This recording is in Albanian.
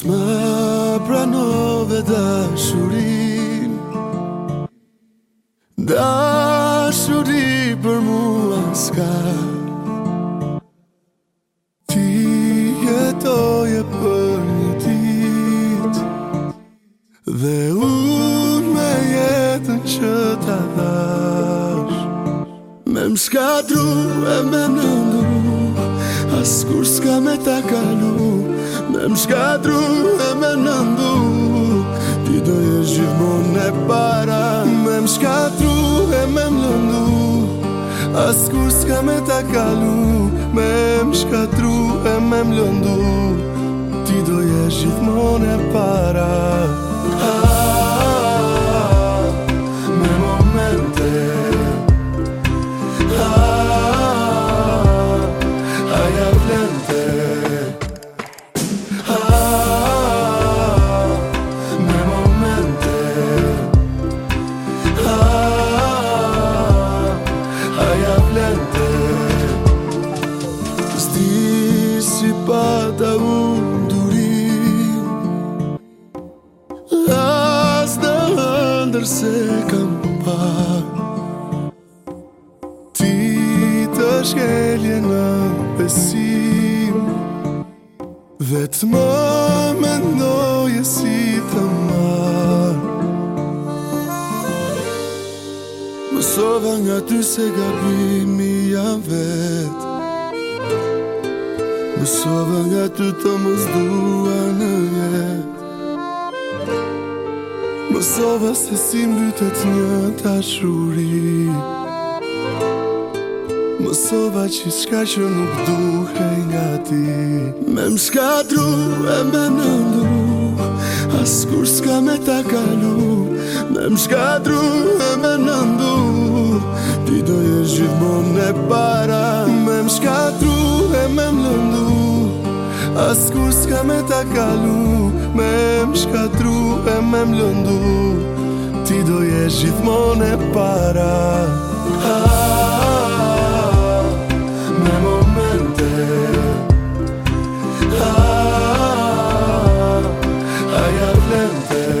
Sma pranove dashurin Dashuri për mua s'ka Ti jetoje për një dit Dhe unë me jetën që t'a dash Me mshka dru e me nëndu Askur s'ka me t'a Askur s'ka me t'a kalu Me më shkatru e me nëndu Ti doje gjithmon e para Me më shkatru e me nëndu, As kur s'ka me ta kalu Me më shkatru e me nëndu, Ti doje gjithmon e para ah. bata un durim As da ndër se kam pa Ti të shkelje në besim Dhe të më më ndoje si të më Sova nga ty se gabimi janë vetë Mësova nga ty të mos dua në jet Mësova se si mbytet një të shuri Mësova që shka që nuk duhe nga ti Me më shkadru e me më ndu s'ka me ta kalu Me më shkadru e me më ndu As kur s'ka me ta kalu Me shka shkatru e me më lëndu Ti do jesh gjithmon e para Ah, ah, ah, ah,